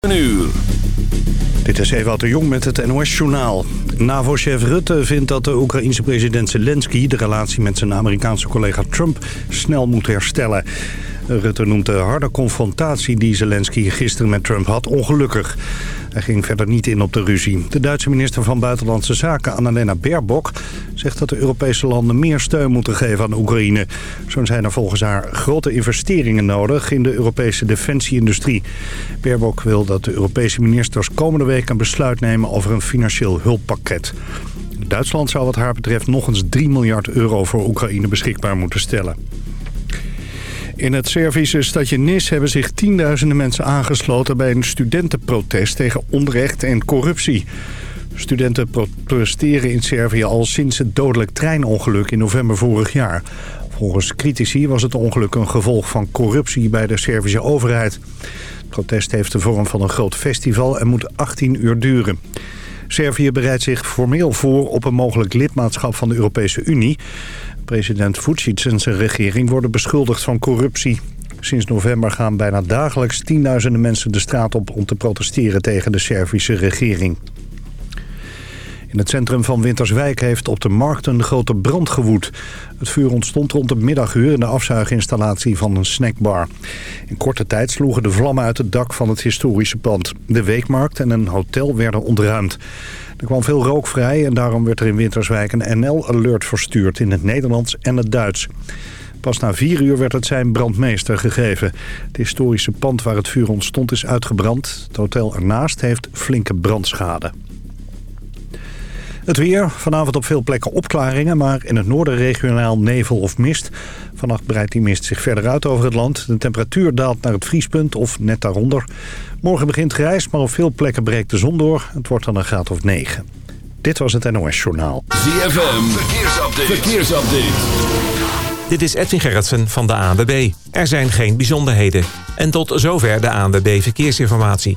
Een. Dit is Ewout de Jong met het NOS-journaal. NAVO-chef Rutte vindt dat de Oekraïense president Zelensky... de relatie met zijn Amerikaanse collega Trump snel moet herstellen. Rutte noemt de harde confrontatie die Zelensky gisteren met Trump had ongelukkig. Hij ging verder niet in op de ruzie. De Duitse minister van Buitenlandse Zaken, Annalena Baerbock... zegt dat de Europese landen meer steun moeten geven aan Oekraïne. Zo zijn er volgens haar grote investeringen nodig in de Europese defensieindustrie. Baerbock wil dat de Europese ministers komende week een besluit nemen over een financieel hulppakket. Duitsland zou wat haar betreft nog eens 3 miljard euro voor Oekraïne beschikbaar moeten stellen. In het Servische stadje Nis hebben zich tienduizenden mensen aangesloten... bij een studentenprotest tegen onrecht en corruptie. Studenten protesteren in Servië al sinds het dodelijk treinongeluk in november vorig jaar. Volgens critici was het ongeluk een gevolg van corruptie bij de Servische overheid. Het protest heeft de vorm van een groot festival en moet 18 uur duren. Servië bereidt zich formeel voor op een mogelijk lidmaatschap van de Europese Unie. President Vucic en zijn regering worden beschuldigd van corruptie. Sinds november gaan bijna dagelijks tienduizenden mensen de straat op om te protesteren tegen de Servische regering. In het centrum van Winterswijk heeft op de markt een grote brand gewoed. Het vuur ontstond rond het middaguur in de afzuiginstallatie van een snackbar. In korte tijd sloegen de vlammen uit het dak van het historische pand. De weekmarkt en een hotel werden ontruimd. Er kwam veel rook vrij en daarom werd er in Winterswijk een NL-alert verstuurd in het Nederlands en het Duits. Pas na vier uur werd het zijn brandmeester gegeven. Het historische pand waar het vuur ontstond is uitgebrand. Het hotel ernaast heeft flinke brandschade. Het weer. Vanavond op veel plekken opklaringen, maar in het noorden regionaal nevel of mist. Vannacht breidt die mist zich verder uit over het land. De temperatuur daalt naar het vriespunt of net daaronder. Morgen begint grijs, maar op veel plekken breekt de zon door. Het wordt dan een graad of 9. Dit was het NOS Journaal. ZFM. Verkeersupdate. Verkeersupdate. Dit is Edwin Gerritsen van de ANWB. Er zijn geen bijzonderheden. En tot zover de ANWB Verkeersinformatie.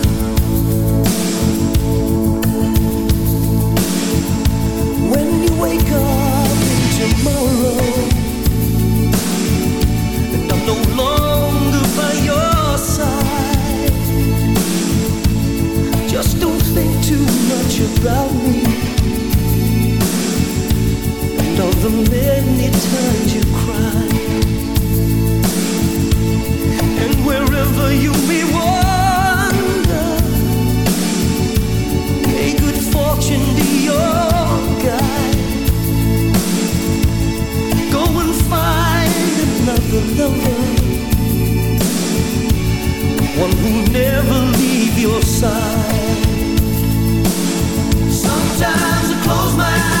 tomorrow. And I'm no longer by your side. Just don't think too much about me. And all the many times you cried. And wherever you may wander May good fortune be yours. from lover, one who'll never leave your side. Sometimes I close my eyes.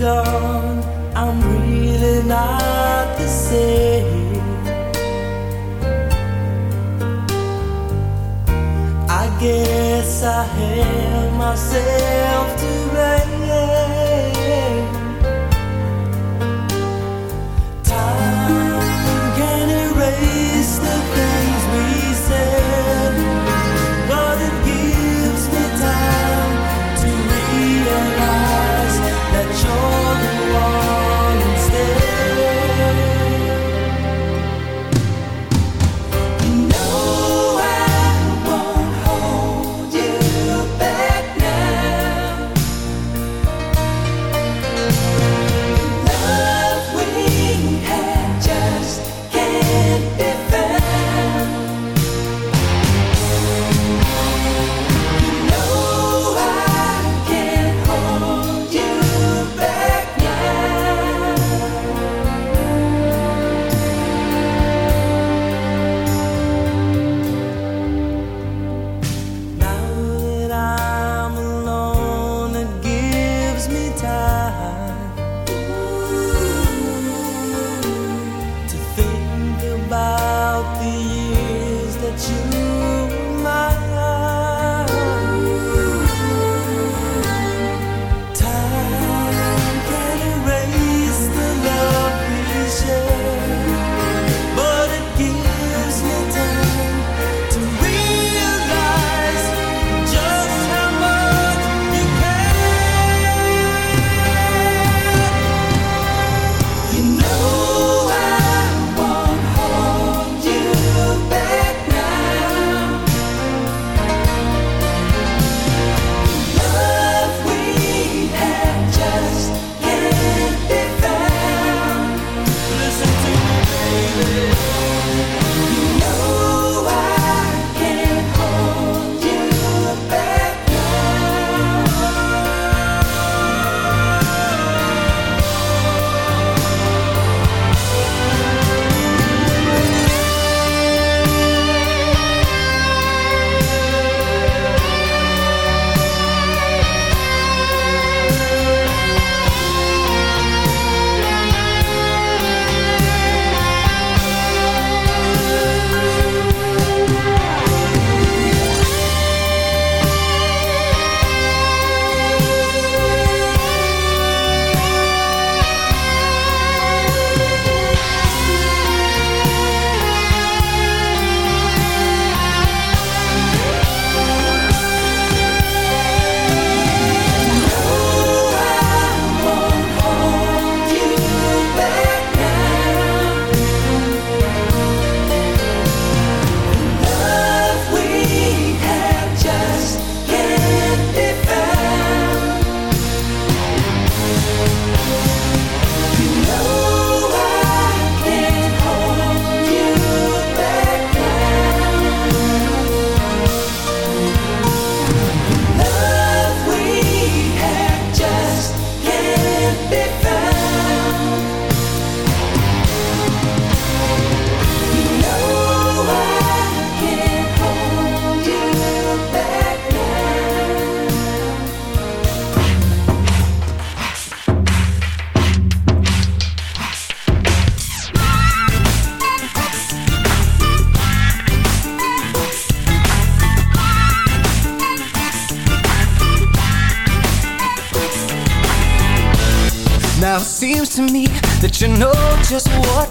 gone, I'm really not the same. I guess I have myself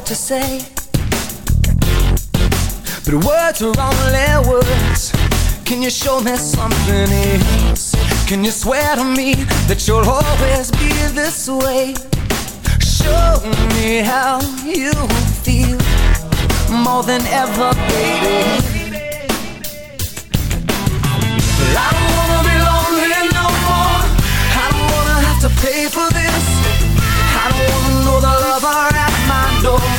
to say. But words are only words. Can you show me something else? Can you swear to me that you'll always be this way? Show me how you feel more than ever, baby. I don't wanna be lonely no more. I don't wanna have to pay for this. I don't wanna know the lover at my door.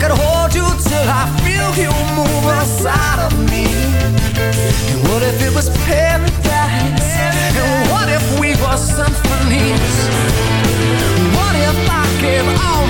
Could hold you till I feel you move inside of me? And what if it was paradise? And what if we were symphonies? What if I gave all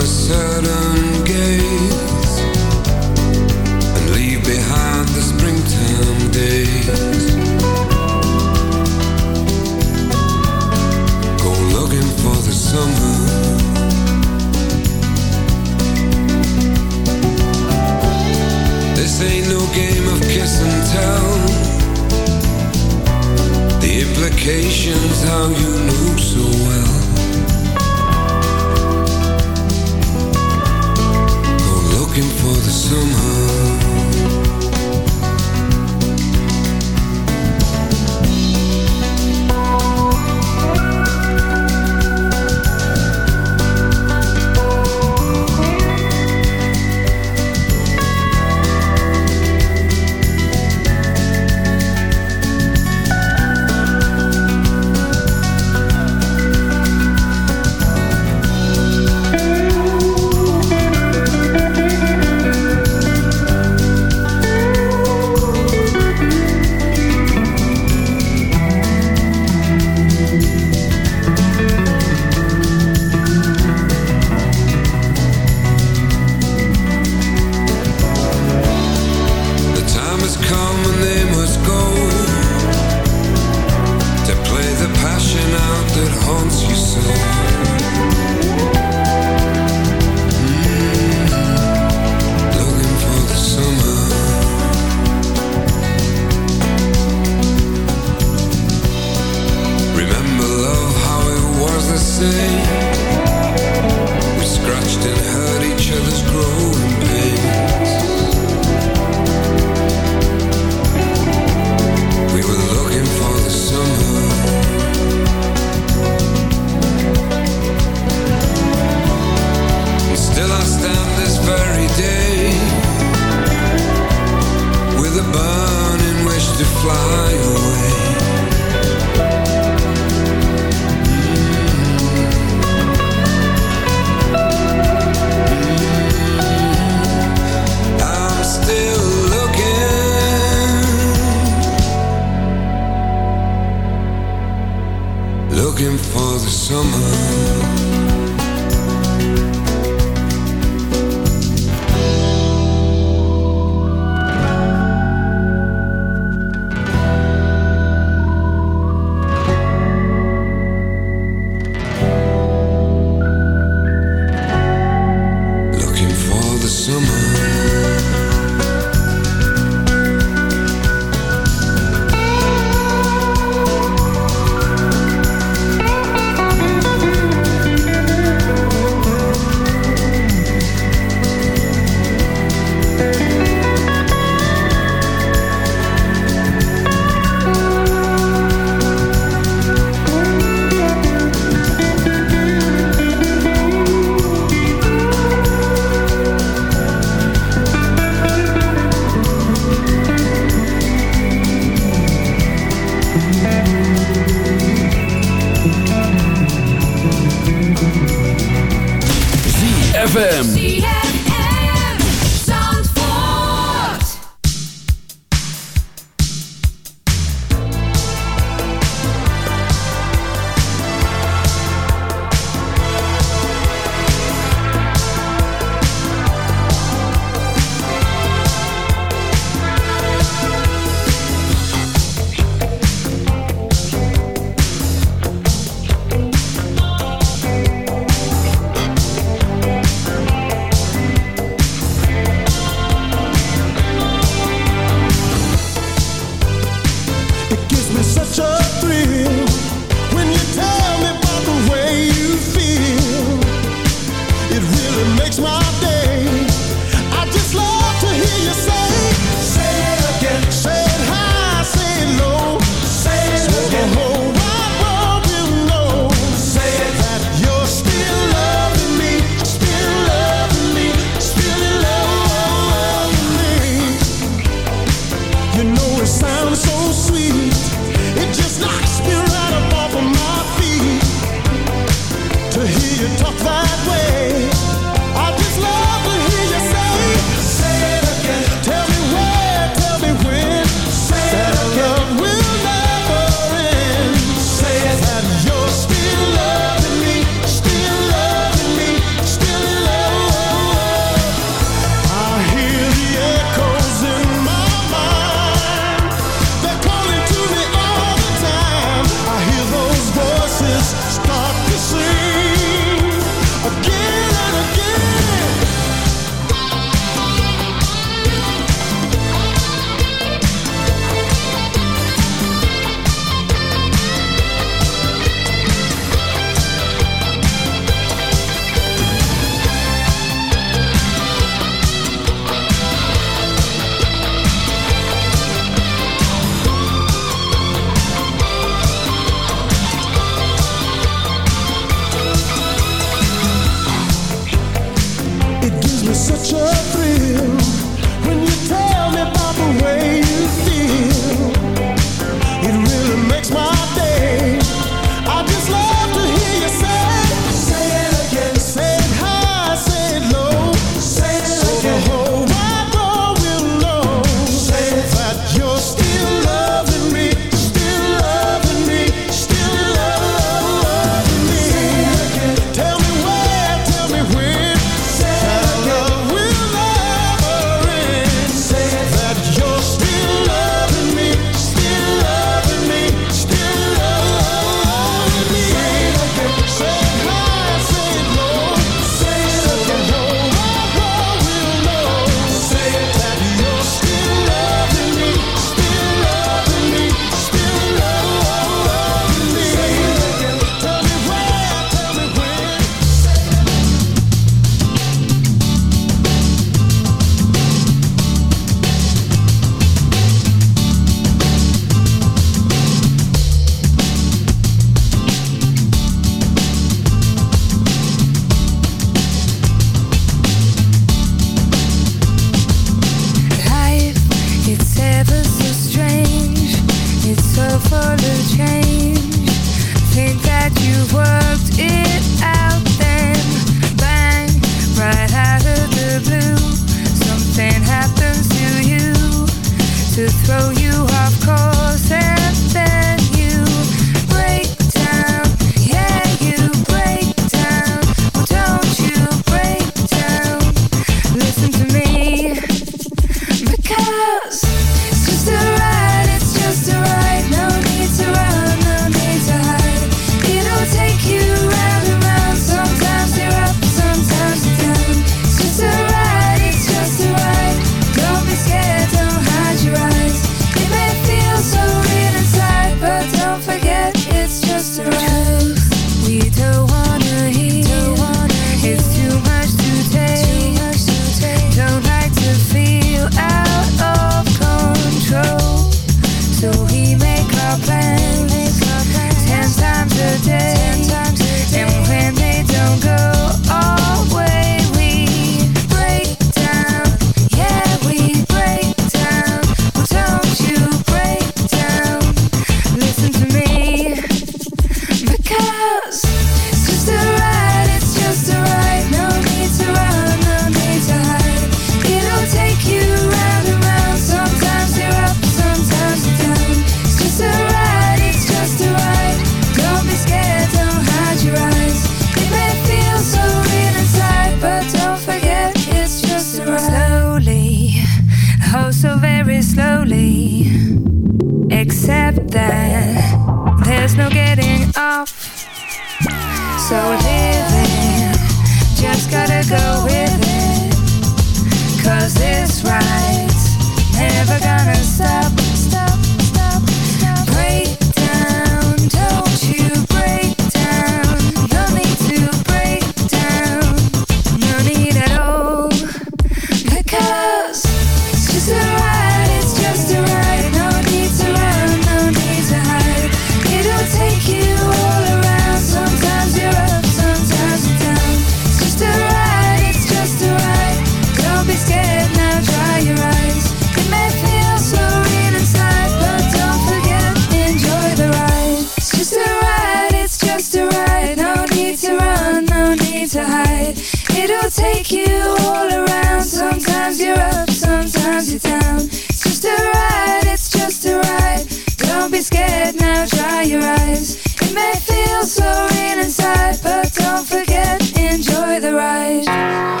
by your eyes. It may feel so real inside, but don't forget, enjoy the ride.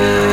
you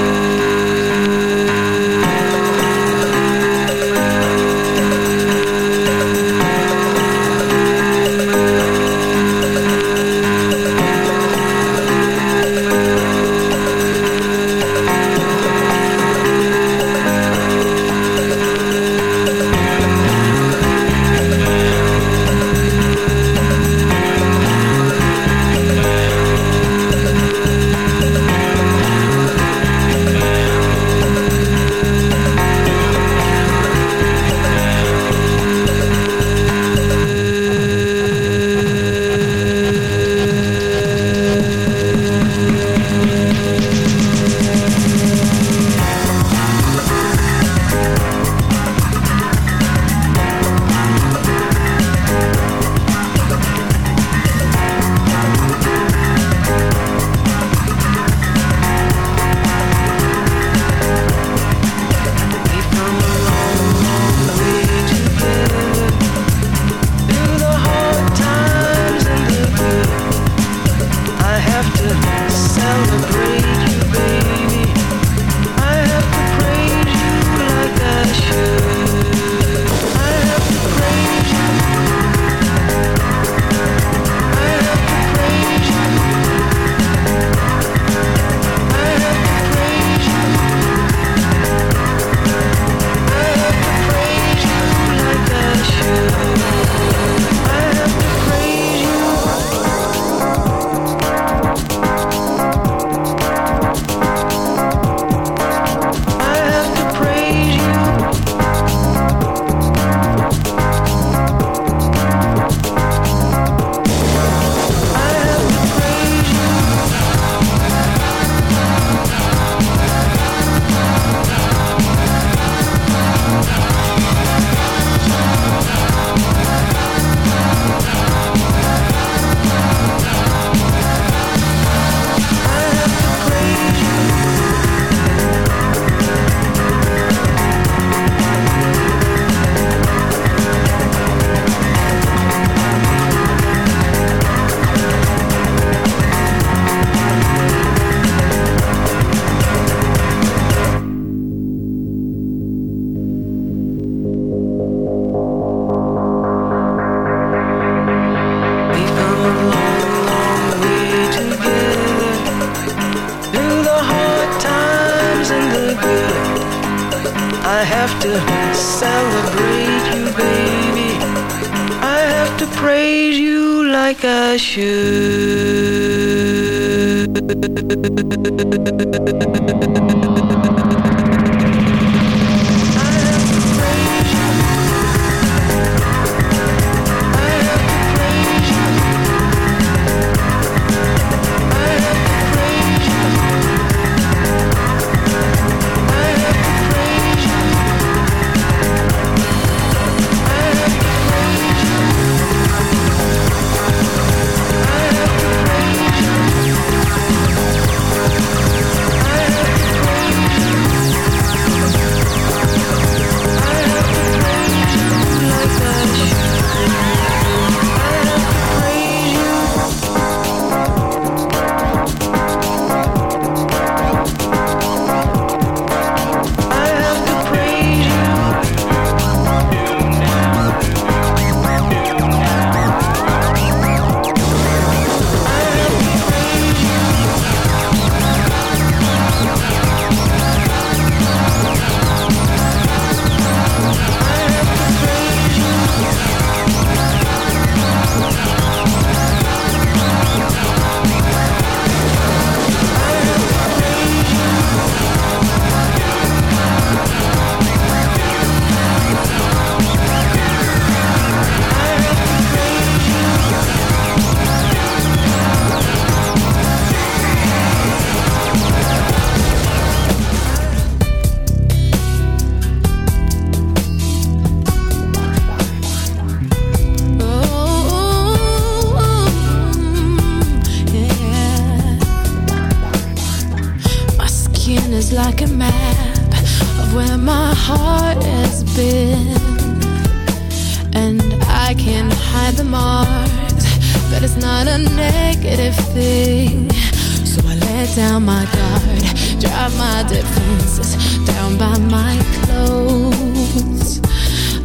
So I let down my guard, drop my defenses down by my clothes.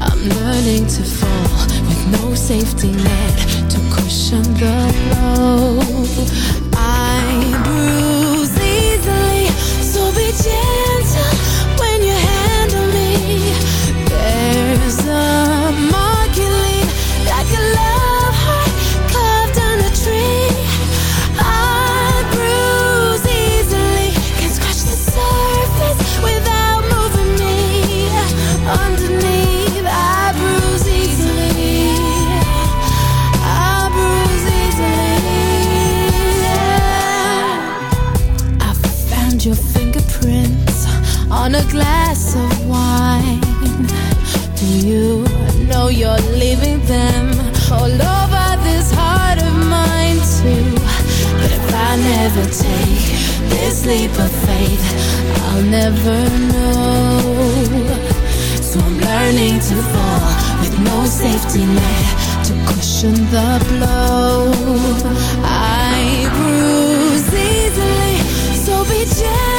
I'm learning to fall with no safety net to cushion the blow. I bruise easily, so be gentle. leap of faith. I'll never know. So I'm learning to fall With no safety net To cushion the blow. I bruise easily So be gentle.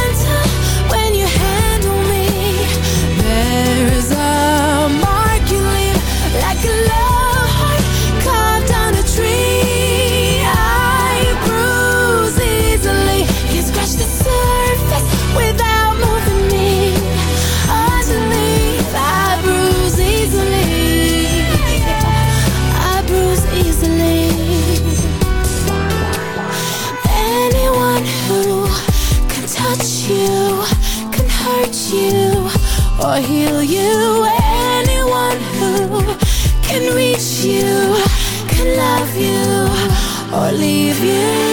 you. Anyone who can reach you Can love you Or leave you.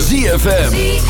ZFM.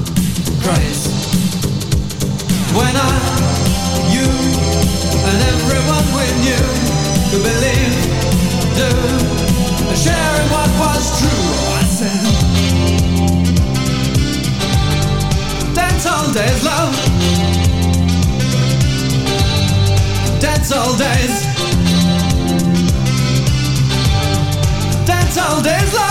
craze. When I, you, and everyone we knew could believe, do, sharing what was true. I said, dance all days, love. Dance all days. Dance all days, love.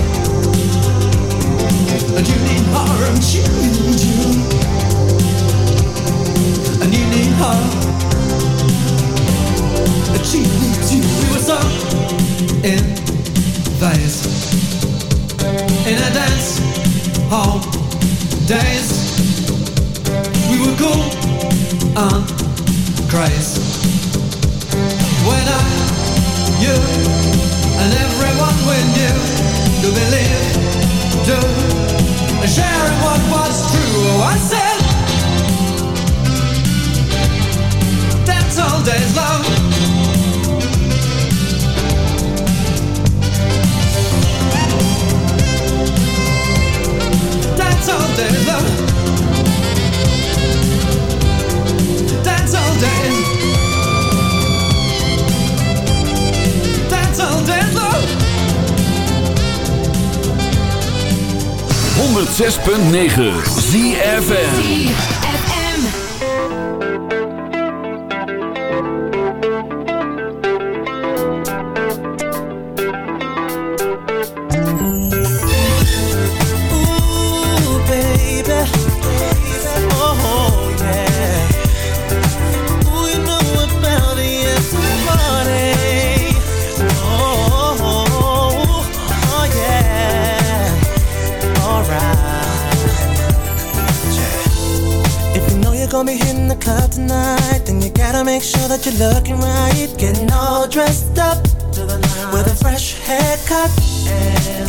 And her and she needs you And you need her And she needs you We were so in phase In a dance hall days We were cool on craze When I, you and everyone we knew To believe, do sharing what was true. I said, that's all days love. That's all days love. 106.9 ZFN gotta make sure that you're looking right. Getting all dressed up with a fresh haircut.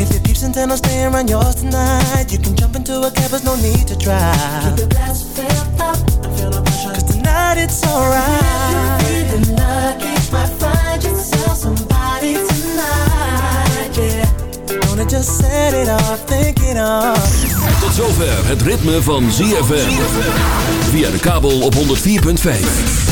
If your peeps intend on staying around yours tonight, you can jump into a cab, there's no need to drive. Keep your glass filled up and feel no pressure. Cause tonight it's alright. If you're feeling lucky, might find yourself somebody tonight, yeah. Wanna just set it off, think it off. Tot zover het ritme van ZFM Via de kabel op 104.5